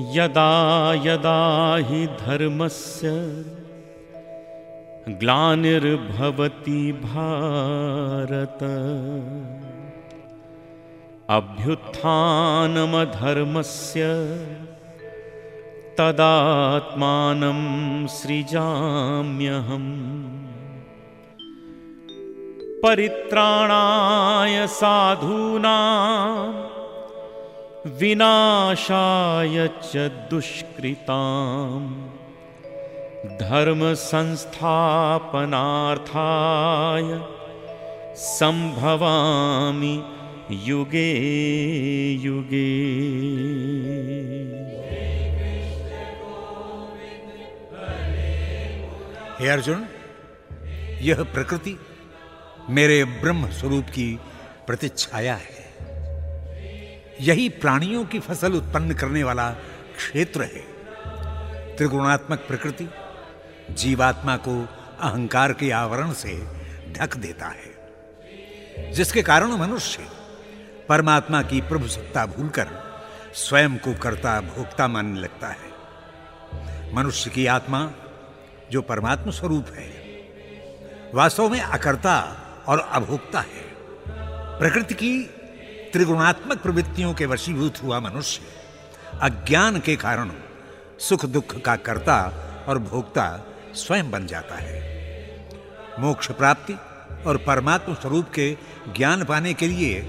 यदा यदा हि धर्मस्य ग्लानिर्भवति भारत। अभ्युत्थानमधर्मस्य तदात्मानं सृजाम्यहम्। परित्राणाय साधूनां विनाशाय च दुष्कृताम्। धर्मसंस्थापनार्थाय सम्भवामि युगे युगे। हे अर्जुन, यह प्रकृति मेरे ब्रह्म स्वरूप की प्रतिच्छाया है। यही प्राणियों की फ़सल उत्पन्न करने वाला क्षेत्र है। त्रिगुणात्मक प्रकृति जीवात्मा को अहंकार के आवरण से ढक देता है, जिसके कारण मनुष्य परमात्मा की प्रभु सत्ता भूलकर स्वयं को कर्ता भोक्ता मानने लगता है। मनुष्य की आत्मा, जो परमात्मा स्वरूप है, वास्तव में अकर्ता और अभोक्ता है। प्रकृति की त्रिगुणात्मक प्रवृत्तियों के वशीभूत हुआ मनुष्य। अज्ञान के कारण, सुख दुख का कर्ता और भोक्ता स्वयं बन जाता है। मोक्ष प्राप्ति और परमात्म स्वरूप के ज्ञान पाने के लिए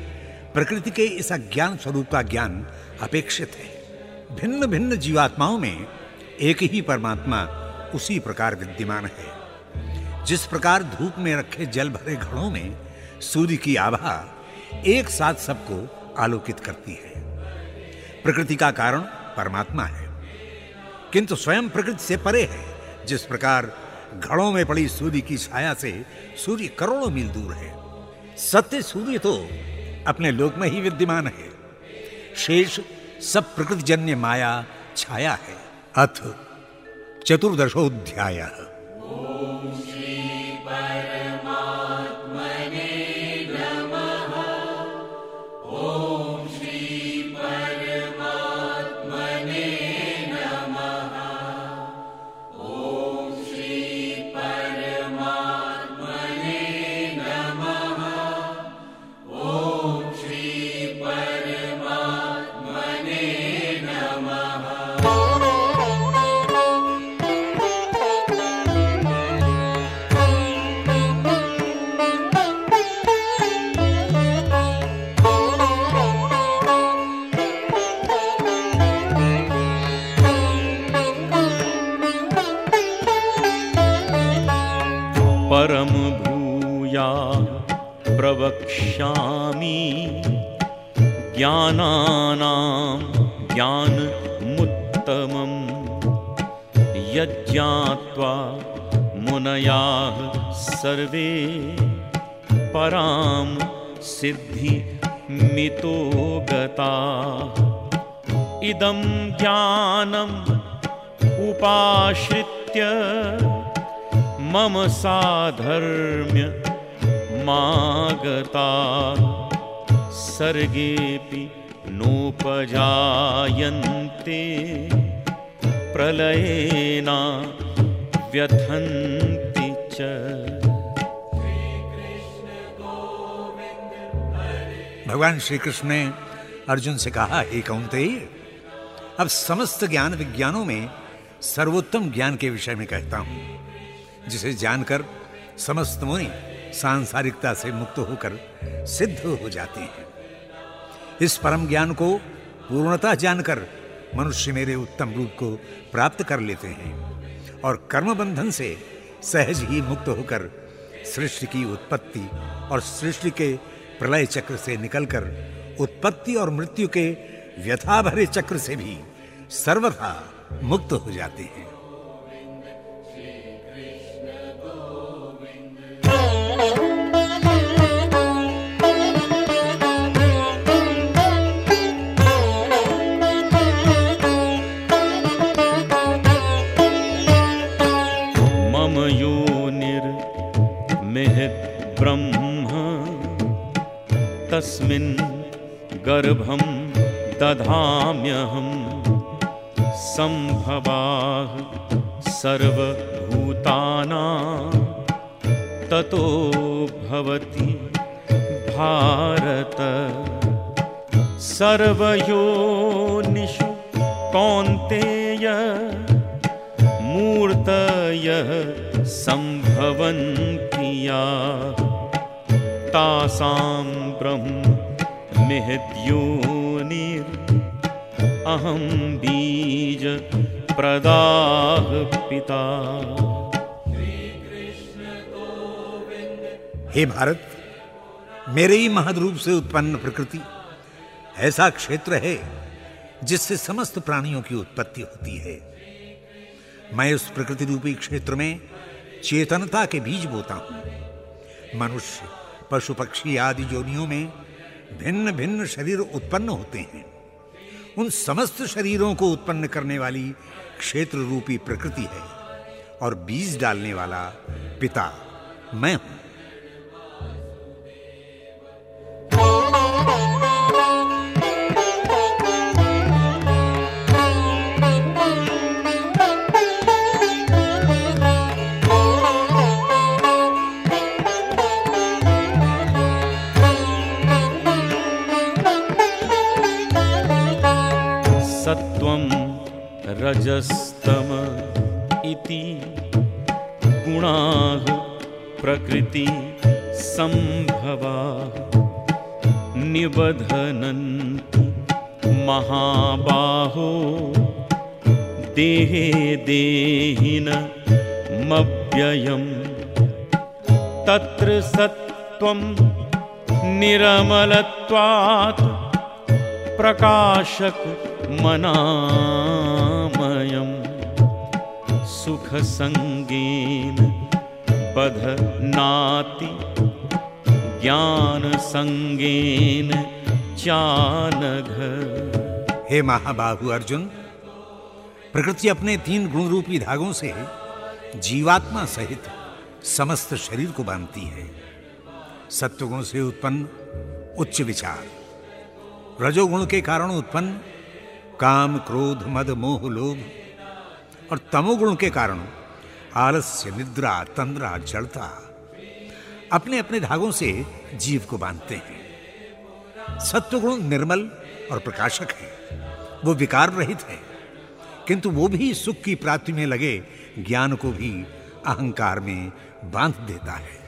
प्रकृति के इस अज्ञान स्वरूप का ज्ञान अपेक्षित है। भिन्न भिन्न जीवात्माओं में एक ही परमात्मा उसी प्रकार विद्यमान है। जिस प्रकार धूप में रखे जल भरे घड़ों में सूर्य की आभा एक साथ सबको आलोकित करती है। प्रकृति का कारण परमात्मा है। किंतु स्वयं प्रकृति से परे है, जिस प्रकार घड़ों में पड़ी सूर्य की छाया से सूर्य करोड़ों मील दूर है। सत्य सूर्य तो अपने लोक में ही विद्यमान है। शेष सब प्रकृति जन्य माया छाया है। अथ चतुर्दशोध्याय। सर्वे परां सिद्धिमितो गता। इदं ज्ञानम् उपाश्रित्य मम साधर्म्य मागता। सर्गेऽपि नोपजायन्ते प्रलयेना व्यथन्ति च। भगवान श्री कृष्ण ने अर्जुन से कहा, हे कौंतेय, अब समस्त ज्ञान विज्ञानों में सर्वोत्तम ज्ञान के विषय में कहता हूँ, जिसे जानकर समस्त मुनि सांसारिकता से मुक्त होकर सिद्ध हो जाते हैं। इस परम ज्ञान को पूर्णतः जानकर मनुष्य मेरे उत्तम रूप को प्राप्त कर लेते हैं और कर्म बंधन से सहज ही मुक्त होकर सृष्टि की उत्पत्ति और सृष्टि के प्रलय चक्र से निकलकर उत्पत्ति और मृत्यु के व्यथा भरे चक्र से भी सर्वथा मुक्त हो जाते हैं। तस्मिन् गर्भं दधाम्यहम् सम्भवाः सर्वभूतानां। ततो भवति भारत। सर्वयोनिषु कौन्तेय मूर्तयः सम्भवन्ति या। तासां ब्रह्म मिहद्योनिर् अहं बीज प्रदाह पिता। हे भारत, मेरे ही महद रूप से उत्पन्न प्रकृति ऐसा क्षेत्र है जिससे समस्त प्राणियों की उत्पत्ति होती है। मैं उस प्रकृति रूपी क्षेत्र में चेतनता के बीज बोता हूँ। मनुष्य पशु पक्षी आदि जोनियों में भिन्न भिन्न शरीर उत्पन्न होते हैं। उन समस्त शरीरों को उत्पन्न करने वाली क्षेत्र रूपी प्रकृति है और बीज डालने वाला पिता मैं हूँ। रजस्तम इति गुणाः प्रकृति सम्भवा। निबधनन्ति महाबाहो देहे देहिनमव्ययम् तत्र सत्त्वं निरमलत्वात् प्रकाशक मनामयम् सुखसङ्गेन बधनाति ज्ञानसङ्गेन चानघ। हे महाबाहु अर्जुन, प्रकृति अपने तीन गुण रूपी धागों से जीवात्मा सहित समस्त शरीर को बांधती है। सत्वगुण से उत्पन्न उच्च विचार, रजोगुण के कारण उत्पन्न काम, क्रोध, मद, मोह, लोभ और तमोगुण के कारण आलस्य, निद्रा, तंद्रा, जड़ता अपने अपने धागों से जीव को बांधते हैं। सत्वगुण निर्मल और प्रकाशक है। वो विकार रहित है, किंतु वो भी सुख की प्राप्ति में लगे, ज्ञान को भी अहंकार में बाँध देता है।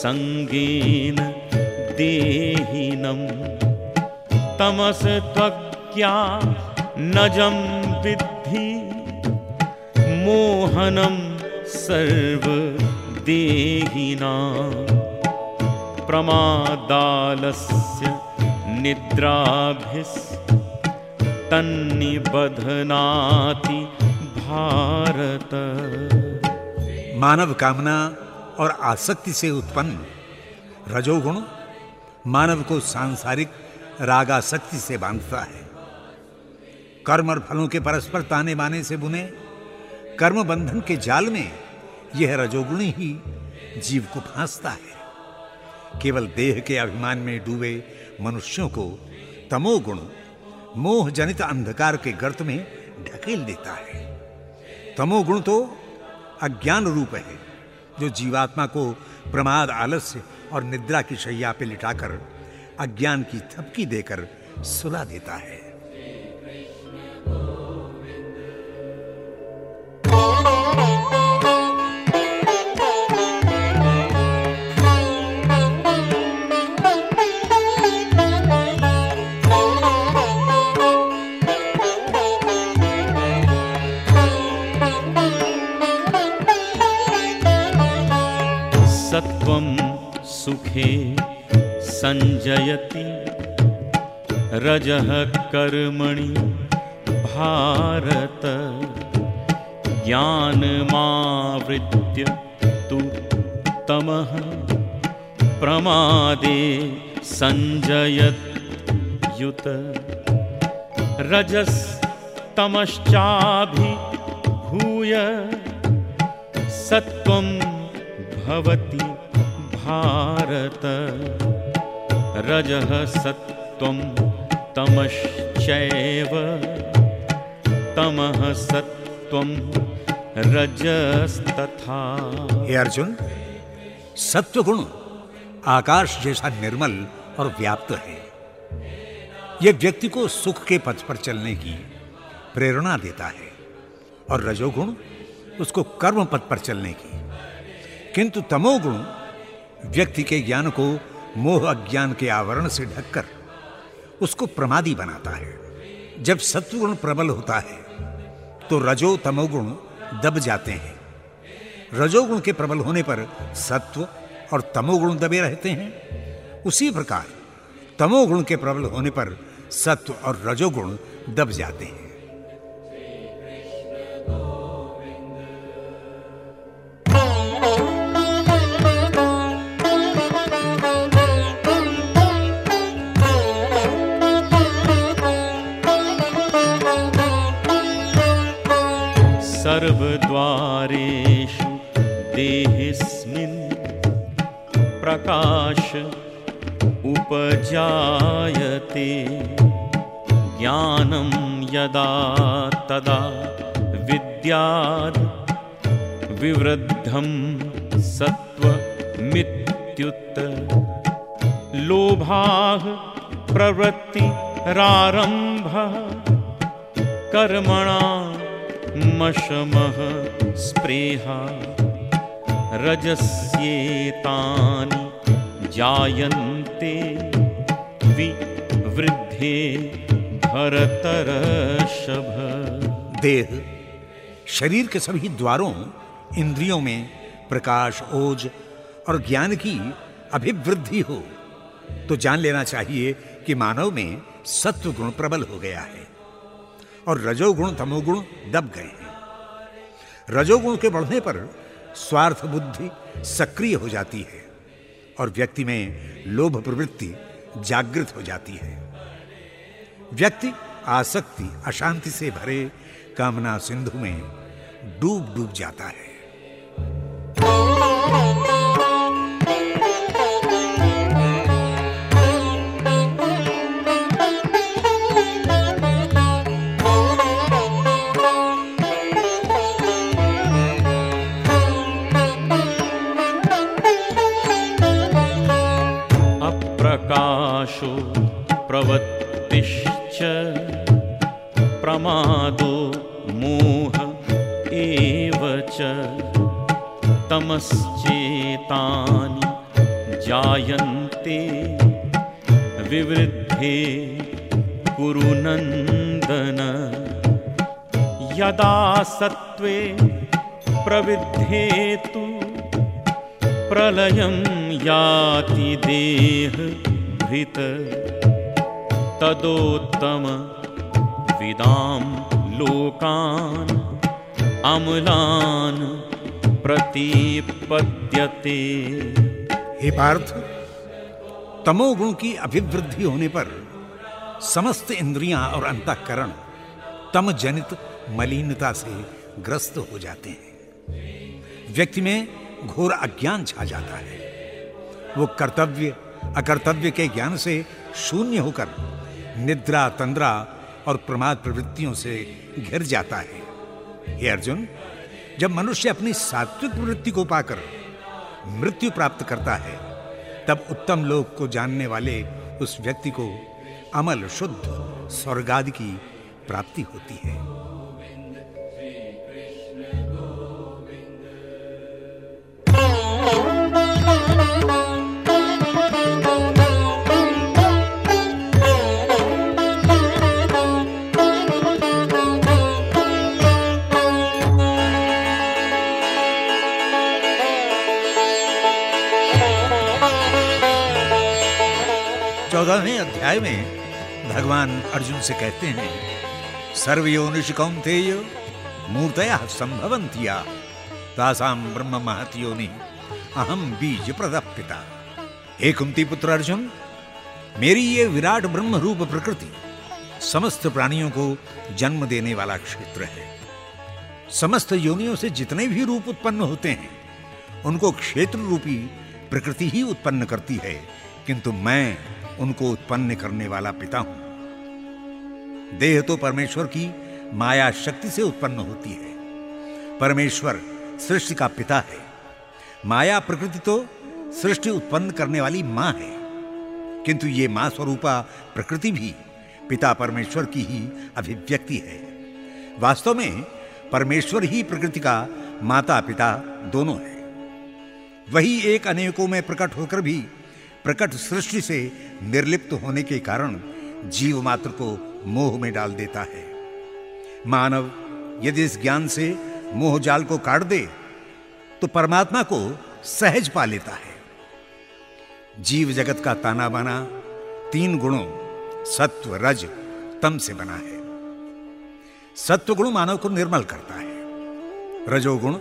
कर्मसङ्गेन देहिनं तमसत्वज्ञा नजं विद्धि। मोहनं सर्वदेहिना प्रमादालस्य निद्राभिस्। तन्निबध्नाति भारत। मानव कामना और आसक्ति से उत्पन्न रजोगुण मानव को सांसारिक रागासक्ति से बांधता है। कर्म और फलों के परस्पर ताने बाने से बुने, कर्म बंधन के जाल में यह रजोगुण ही जीव को फांसता है। केवल देह के अभिमान में डूबे मनुष्यों को तमोगुण मोह जनित अंधकार के गर्त में ढकेल देता है। तमोगुण तो अज्ञान रूप है। जो जीवात्मा को प्रमाद, आलस्य और निद्रा की शैया पे लिटाकर, अज्ञान की थपकी देकर सुला देता है। सत्वं सुखे सञ्जयति। रजः कर्मणि भारत ज्ञानमावृत्य तु तमः। प्रमादे सञ्जयत्युत। रजस्तमश्चाभिभूय सत्वं भवति भारत। रजः सत्वं तमश्चैव। तमः सत्वं रजस्तथा। हे अर्जुन सत्व गुण आकाश जैसा निर्मल और व्याप्त है। यह व्यक्ति को सुख के पथ पर चलने की प्रेरणा देता है और रजोगुण उसको कर्म पथ पर चलने की किंतु तमोगुण व्यक्ति के ज्ञान को मोह अज्ञान के आवरण से ढककर उसको प्रमादी बनाता है। जब सत्वगुण प्रबल होता है तो रजो तमोगुण दब जाते हैं। रजोगुण के प्रबल होने पर सत्व और तमोगुण दबे रहते हैं। उसी प्रकार तमोगुण के प्रबल होने पर सत्व और रजोगुण दब जाते हैं। प्रकाश उपजायते। ज्ञानं यदा तदा विद्याद् विवृद्धं सत्त्वमित्युत। लोभाः प्रवृत्तिरारम्भः। कर्मणा मशमः स्पृहा रजस्येतानि जायन्ते विवृद्धे भरतर्षभ देह, शरीर के सभी द्वारों, इंद्रियों में प्रकाश, ओज और ज्ञान की अभिवृद्धि हो तो जान लेना चाहिए कि मानव में सत्व गुण प्रबल हो गया है और रजोगुण, तमोगुण दब गए हैं। रजोगुण के बढ़ने पर स्वार्थ बुद्धि सक्रिय हो जाती है और व्यक्ति में लोभ प्रवृत्ति जागृत हो जाती है। व्यक्ति आसक्ति, अशांति से भरे कामना सिंधु में डूब डूब जाता है। प्रवृत्तिश्च प्रमादो मोह एव च। तमश्चेतानि जायन्ते विवृद्धे कुरु नन्दन। यदा सत्त्वे प्रविद्धेतु प्रलयं याति देहभृत तदोत्तम विदाम लोकान् अमलान् प्रतिपद्यते। हे पार्थ, तमोगुण की अभिवृद्धि होने पर समस्त इंद्रियाँ और अंतःकरण तम जनित मलिनता से ग्रस्त हो जाते हैं। व्यक्ति में घोर अज्ञान छा जाता है। वो कर्तव्य अकर्तव्य के ज्ञान से शून्य होकर निद्रा, तंद्रा और प्रमाद प्रवृत्तियों से घिर जाता है। हे अर्जुन, जब मनुष्य अपनी सात्विक प्रवृत्ति को पाकर मृत्यु प्राप्त करता है, तब उत्तम लोक को जानने वाले उस व्यक्ति को अमल शुद्ध स्वर्गादि की प्राप्ति होती है। चौदहवें अध्याय में भगवान अर्जुन से कहते हैं सर्वयोनिश कौंतेय मूर्तया संभवंतिया तासाम ब्रह्म महत योनि अहम बीज प्रदप पिता हे कुंती पुत्र अर्जुन, मेरी ये विराट ब्रह्म रूप प्रकृति समस्त प्राणियों को जन्म देने वाला क्षेत्र है। समस्त योनियों से जितने भी रूप उत्पन्न होते हैं, उनको क्षेत्र रूपी प्रकृति ही उत्पन्न करती है, किंतु मैं उनको उत्पन्न करने वाला पिता हूँ। देह तो परमेश्वर की माया शक्ति से उत्पन्न होती है। परमेश्वर सृष्टि का पिता है। माया प्रकृति तो सृष्टि उत्पन्न करने वाली माँ है। किंतु ये माँ स्वरूपा प्रकृति भी पिता परमेश्वर की ही अभिव्यक्ति है। वास्तव में परमेश्वर ही प्रकृति का माता पिता दोनों है। वही एक अनेकों में प्रकट होकर भी प्रकट सृष्टि से निर्लिप्त होने के कारण जीव मात्र को मोह में डाल देता है। मानव यदि इस ज्ञान से मोह जाल को काट दे तो परमात्मा को सहज पा लेता है। जीव जगत का ताना बाना तीन गुणों, सत्व, रज, तम से बना है। सत्व गुण मानव को निर्मल करता है। रजोगुण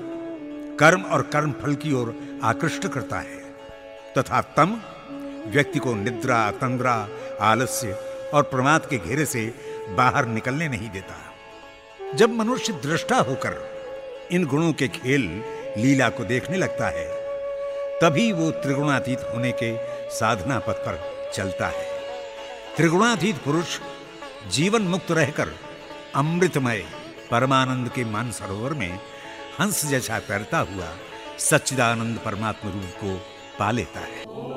कर्म और कर्म फल की ओर आकृष्ट करता है, तथा तम व्यक्ति को निद्रा, तंद्रा, आलस्य और प्रमाद के घेरे से बाहर निकलने नहीं देता। जब मनुष्य दृष्टा होकर इन गुणों के खेल लीला को देखने लगता है, तभी वो त्रिगुणातीत होने के साधना पथ पर चलता है। त्रिगुणातीत पुरुष जीवन मुक्त रहकर अमृतमय परमानंद के मान सरोवर में हंस जैसा तैरता हुआ सच्चिदानंद परमात्मा रूप को पा लेता है।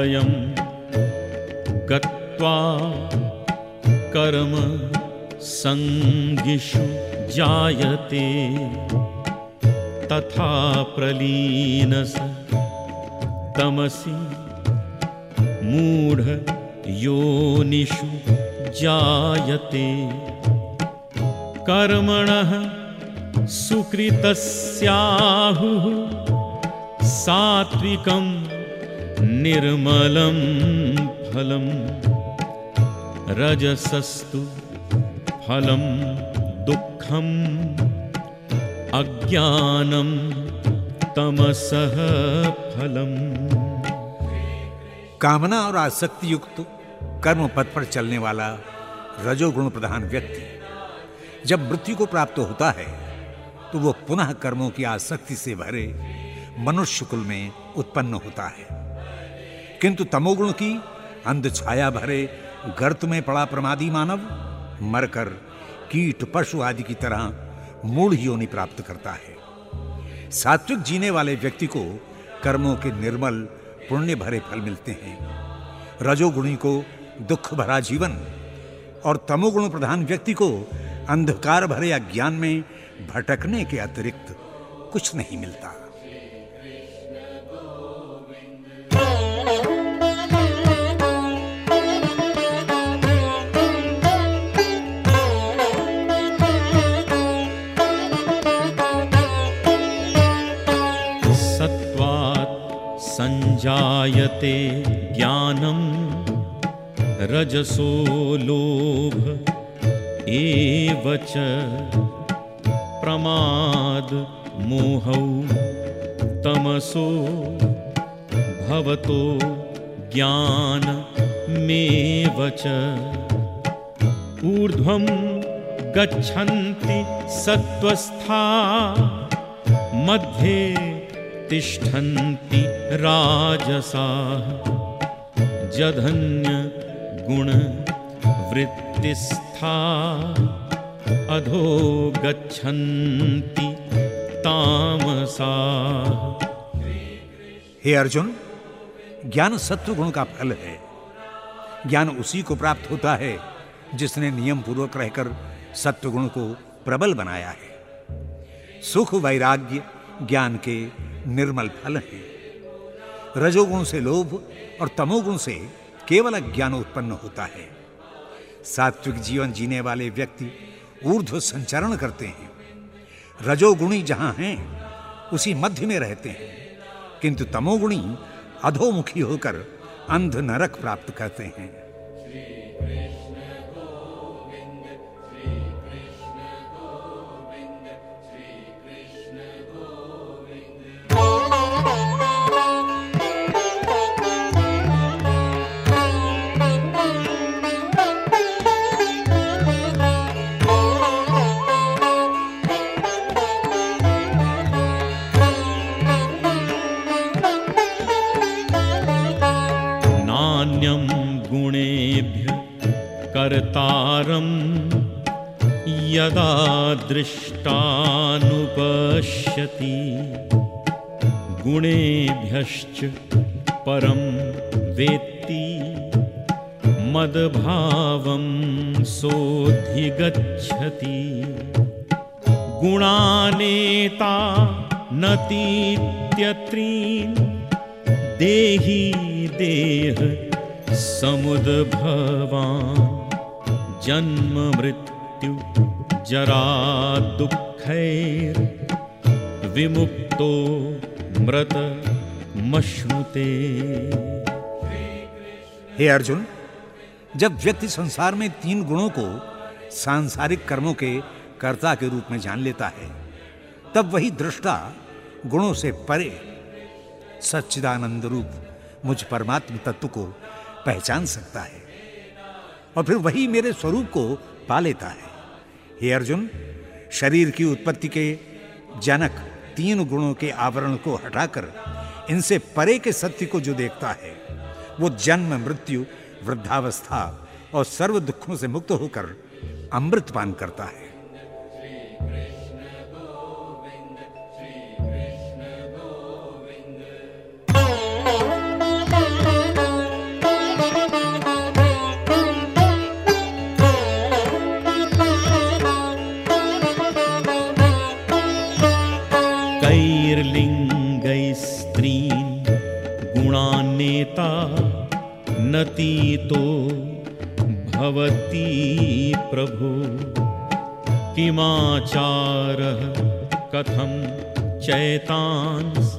प्रलयं गत्वा कर्म सङ्गिषु जायते। तथा प्रलीनस तमसि मूढ योनिषु जायते। कर्मणः सुकृतस्याहुः सात्विकं निर्मलं फलं रजसस्तु फलं दुःखम् अज्ञानं तमसः फलम्। कामना और आसक्ति युक्त कर्म पथ पर चलने वाला रजोगुण प्रधान व्यक्ति, जब मृत्यु को प्राप्त होता है तो वो पुनः कर्मों की आसक्ति से भरे मनुष्य कुल में उत्पन्न होता है। किंतु तमोगुण की अंध छाया भरे गर्त में पड़ा प्रमादी मानव मरकर कीट, पशु आदि की तरह मूढ़ योनि प्राप्त करता है। सात्विक जीने वाले व्यक्ति को कर्मों के निर्मल, पुण्य भरे फल मिलते हैं। रजोगुणी को दुख भरा जीवन और तमोगुण प्रधान व्यक्ति को अंधकार भरे अज्ञान में भटकने के अतिरिक्त कुछ नहीं मिलता। सञ्जायते ज्ञानं रजसो लोभ एव च प्रमाद मोहौ। तमसो भवतो ज्ञानमेव च। ऊर्ध्वं गच्छन्ति सत्त्वस्था मध्ये तिष्ठन्ति राजसाः। जधन्य गुण वृत्तिस्था। अधो गच्छन्ति तामसा। हे अर्जुन, ज्ञान सत्व गुण का फल है। ज्ञान उसी को प्राप्त होता है जिसने नियम पूर्वक रहकर सत्व गुण को प्रबल बनाया है। सुख, वैराग्य ज्ञान के निर्मल फल हैं। रजोगुण से लोभ और तमोगुण से केवल ज्ञान उत्पन्न होता है। सात्विक जीवन जीने वाले व्यक्ति ऊर्ध्व संचरण करते हैं। रजोगुणी जहाँ हैं, उसी मध्य में रहते हैं। किंतु तमोगुणी अधोमुखी होकर अंध नरक प्राप्त करते हैं। दृष्टानुपश्यति। गुणेभ्यश्च परं वेत्ति। मद्भावं सोऽधिगच्छति। गुणानेता नतीत्यत्रीन् देहि देह समुद्भवान् जन्म मृत्यु जरा दुःखैर् विमुक्तो मृत मश्नुते हे अर्जुन, जब व्यक्ति संसार में तीन गुणों को सांसारिक कर्मों के कर्ता के रूप में जान लेता है, तब वही दृष्टा गुणों से परे सच्चिदानंद रूप मुझ परमात्म तत्व को पहचान सकता है और फिर वही मेरे स्वरूप को पा लेता है। हे अर्जुन, शरीर की उत्पत्ति के जनक तीन गुणों के आवरण को हटाकर इनसे परे के सत्य को जो देखता है, वो जन्म, मृत्यु, वृद्धावस्था और सर्व दुखों से मुक्त होकर अमृत पान करता है। चैतांस्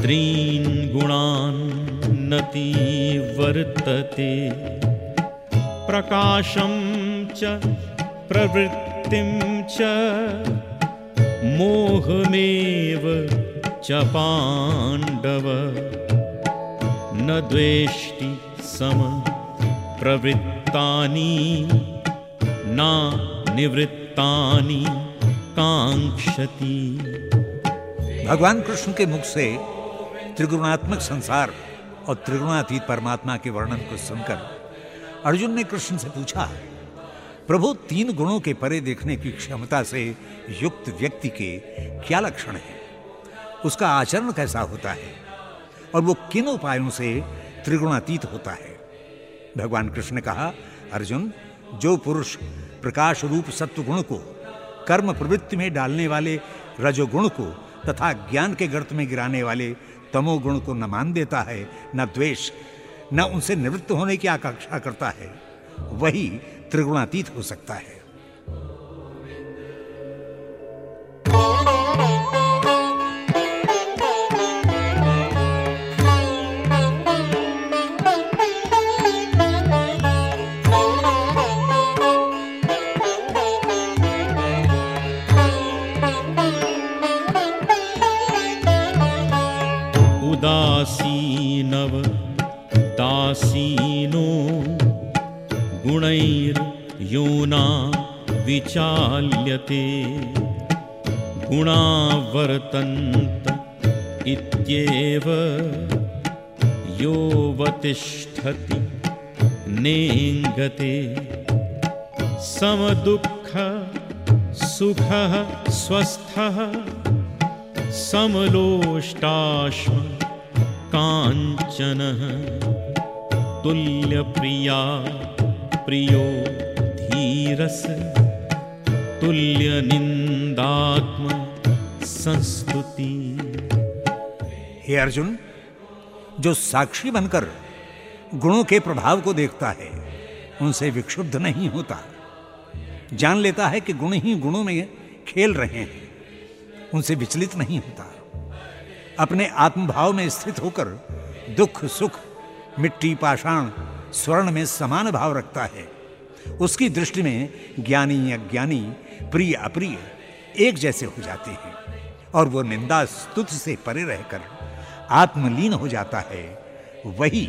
त्रीन् गुणान् नती वर्तते। प्रकाशं च प्रवृत्तिं च मोहमेव च पाण्डव। न द्वेष्टि सम प्रवृत्तानि न निवृत्तानि काङ्क्षति भगवान कृष्ण के मुख से त्रिगुणात्मक संसार और त्रिगुणातीत परमात्मा के वर्णन को सुनकर अर्जुन ने कृष्ण से पूछा, प्रभु, तीन गुणों के परे देखने की क्षमता से युक्त व्यक्ति के क्या लक्षण हैं? उसका आचरण कैसा होता है? और वो किन उपायों से त्रिगुणातीत होता है? भगवान कृष्ण ने कहा, अर्जुन, जो पुरुष प्रकाश रूप सत्व गुण को कर्म प्रवृत्ति में डालने वाले रजोगुण को तथा ज्ञान के गर्त में गिराने वाले तमोगुण को न मान देता है, न द्वेष, न उनसे निवृत्त होने की आकांक्षा करता है। वही त्रिगुणातीत हो सकता है। गुणैर्योना विचाल्यते। गुणा वर्तन्त इत्येव योऽवतिष्ठति नेङ्गते। समदुःख सुखः स्वस्थः। समलोष्टाश्म काञ्चनः। तुल्यप्रिया प्रियो धीरस तुल्यनिन्दात्म संस्तुति। हे अर्जुन, जो साक्षी बनकर गुणों के प्रभाव को देखता है, उनसे विक्षुब्ध नहीं होता। जान लेता है कि गुण ही गुणों में खेल रहे हैं, उनसे विचलित नहीं होता। अपने आत्मभाव में स्थित होकर दुख, सुख, मिट्टी, पाषाण स्वर्ण में समान भाव रखता है। उसकी दृष्टि में ज्ञानी अज्ञानी, प्रिय अप्रिय एक जैसे हो जाते हैं और वो निंदा स्तुति से परे रहकर आत्मलीन हो जाता है। वही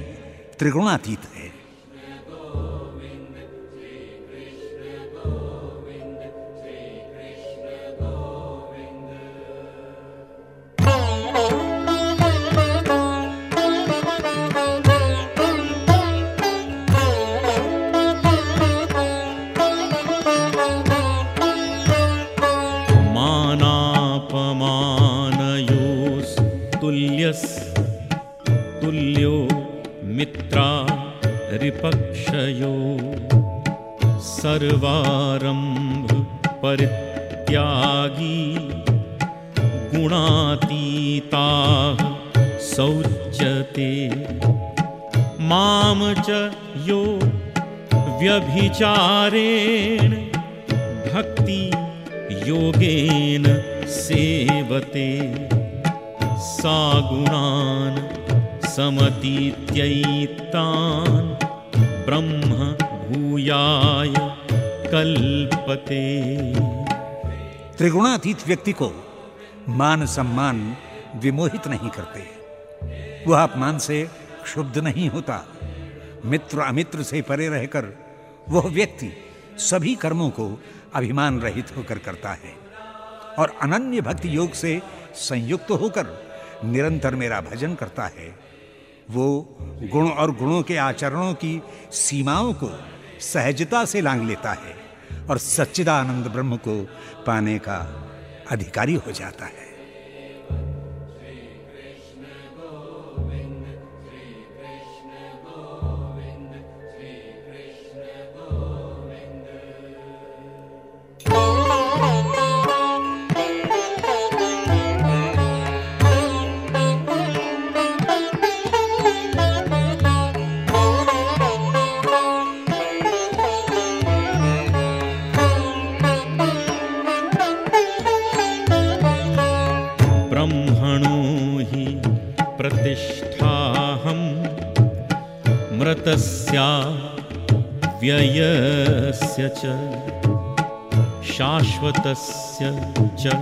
त्रिगुणातीत है। यो व्यभिचारेण भक्ति योगेन सेवते। सा गुणान् समतीत्यैतान् ब्रह्म भूयाय कल्पते। त्रिगुणातीत व्यक्ति को मान सम्मान विमोहित नहीं करते। वह अपमान से क्षुब्ध नहीं होता। मित्र अमित्र से परे रहकर वह व्यक्ति सभी कर्मों को अभिमान रहित होकर करता है और अनन्य भक्ति योग से संयुक्त होकर निरंतर मेरा भजन करता है। वो गुण और गुणों के आचरणों की सीमाओं को सहजता से लांग लेता है और सच्चिदानंद ब्रह्म को पाने का अधिकारी हो जाता है। शाश्वतस्य च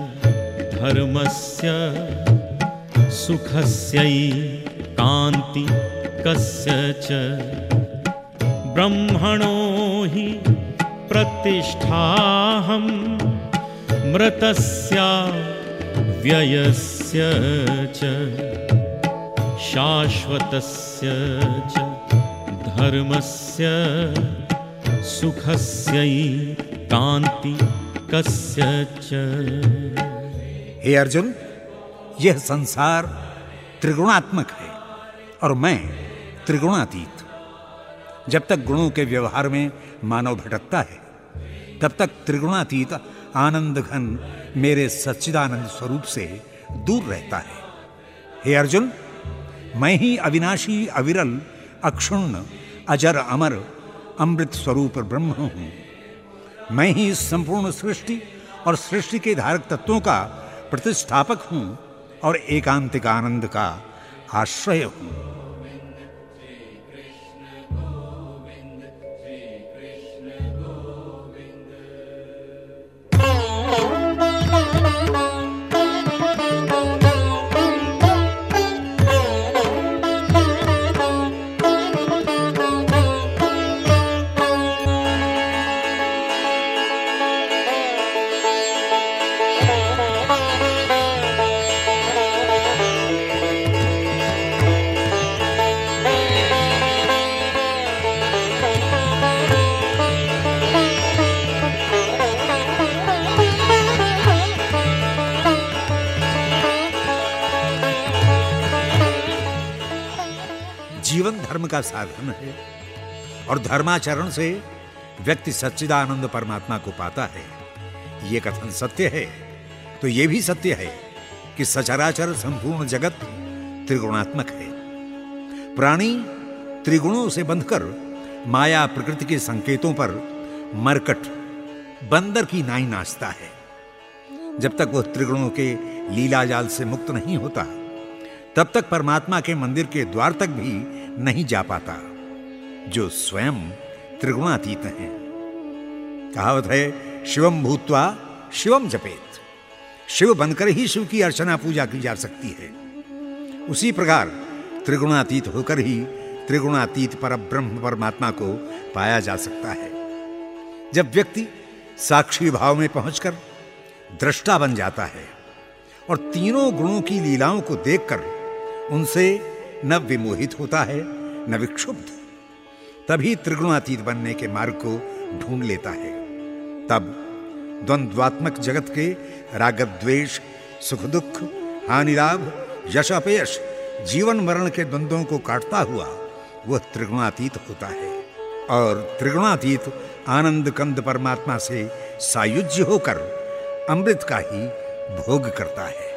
धर्मस्य सुखस्यै कान्ति कस्य च ब्रह्मणो हि प्रतिष्ठाहम् मृतस्या व्ययस्य च शाश्वतस्य च धर्मस्य सुखस्यै कान्ति हे अर्जुन, यह संसार त्रिगुणात्मक है और मैं त्रिगुणातीत। जब तक गुणों के व्यवहार में मानव भटकता है, तब तक त्रिगुणातीत आनंद घन मेरे सच्चिदानंद स्वरूप से दूर रहता है। हे अर्जुन, मैं ही अविनाशी, अविरल, अक्षुण्ण, अजर, अमर, अमृत स्वरूप ब्रह्म हूँ। मैं ही इस संपूर्ण सृष्टि और सृष्टि के धारक तत्वों का प्रतिष्ठापक हूँ और एकांतिक आनंद का आश्रय हूँ। का साधन है। और धर्माचरण से व्यक्ति सच्चिदानंद परमात्मा को पाता है। ये कथन सत्य है। तो ये भी सत्य है कि सचराचर संपूर्ण जगत त्रिगुणात्मक है। प्राणी त्रिगुणों से बंधकर माया प्रकृति के संकेतों पर मरकट, बंदर की नाई नाचता है। जब तक वह त्रिगुणों के लीला जाल से मुक्त नहीं होता, तब तक परमात्मा के मंदिर के द्वार तक भी नहीं जा पाता, जो स्वयं त्रिगुणातीत हैं। कहावत है शिवम भूतवा शिवम जपेत। शिव बनकर ही शिव की अर्चना पूजा की जा सकती है। उसी प्रकार त्रिगुणातीत होकर ही त्रिगुणातीत पर ब्रह्म परमात्मा को पाया जा सकता है। जब व्यक्ति साक्षी भाव में पहुंचकर दृष्टा बन जाता है और तीनों गुणों की लीलाओं को देखकर उनसे न विमोहित होता है, न विक्षुब्ध। तभी त्रिगुणातीत बनने के मार्ग को ढूंढ लेता है। तब द्वंद्वात्मक जगत के राग द्वेष सुख दुख हानि लाभ यश अपयश जीवन मरण के द्वंद्वों को काटता हुआ वह त्रिगुणातीत होता है। और त्रिगुणातीत आनंद कंद परमात्मा से सायुज्य होकर अमृत का ही भोग करता है।